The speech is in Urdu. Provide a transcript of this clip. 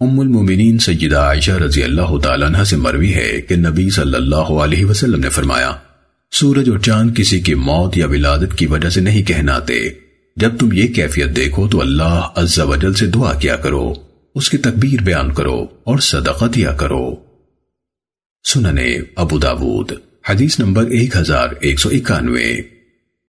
ام المومنین سیدہ عائشہ رضی اللہ تعالیٰ عنہ سے مروی ہے کہ نبی صلی اللہ علیہ وسلم نے فرمایا، سورج اور چاند کسی کی موت یا ولادت کی وجہ سے نہیں کہناتے۔ جب تم یہ کیفیت دیکھو تو اللہ عز و جل سے دعا کیا کرو، اس کی تکبیر بیان کرو اور صدقہ دیا کرو۔ سننے ابو داود، حدیث نمبر ایک ہزار ایک سو اکانوے۔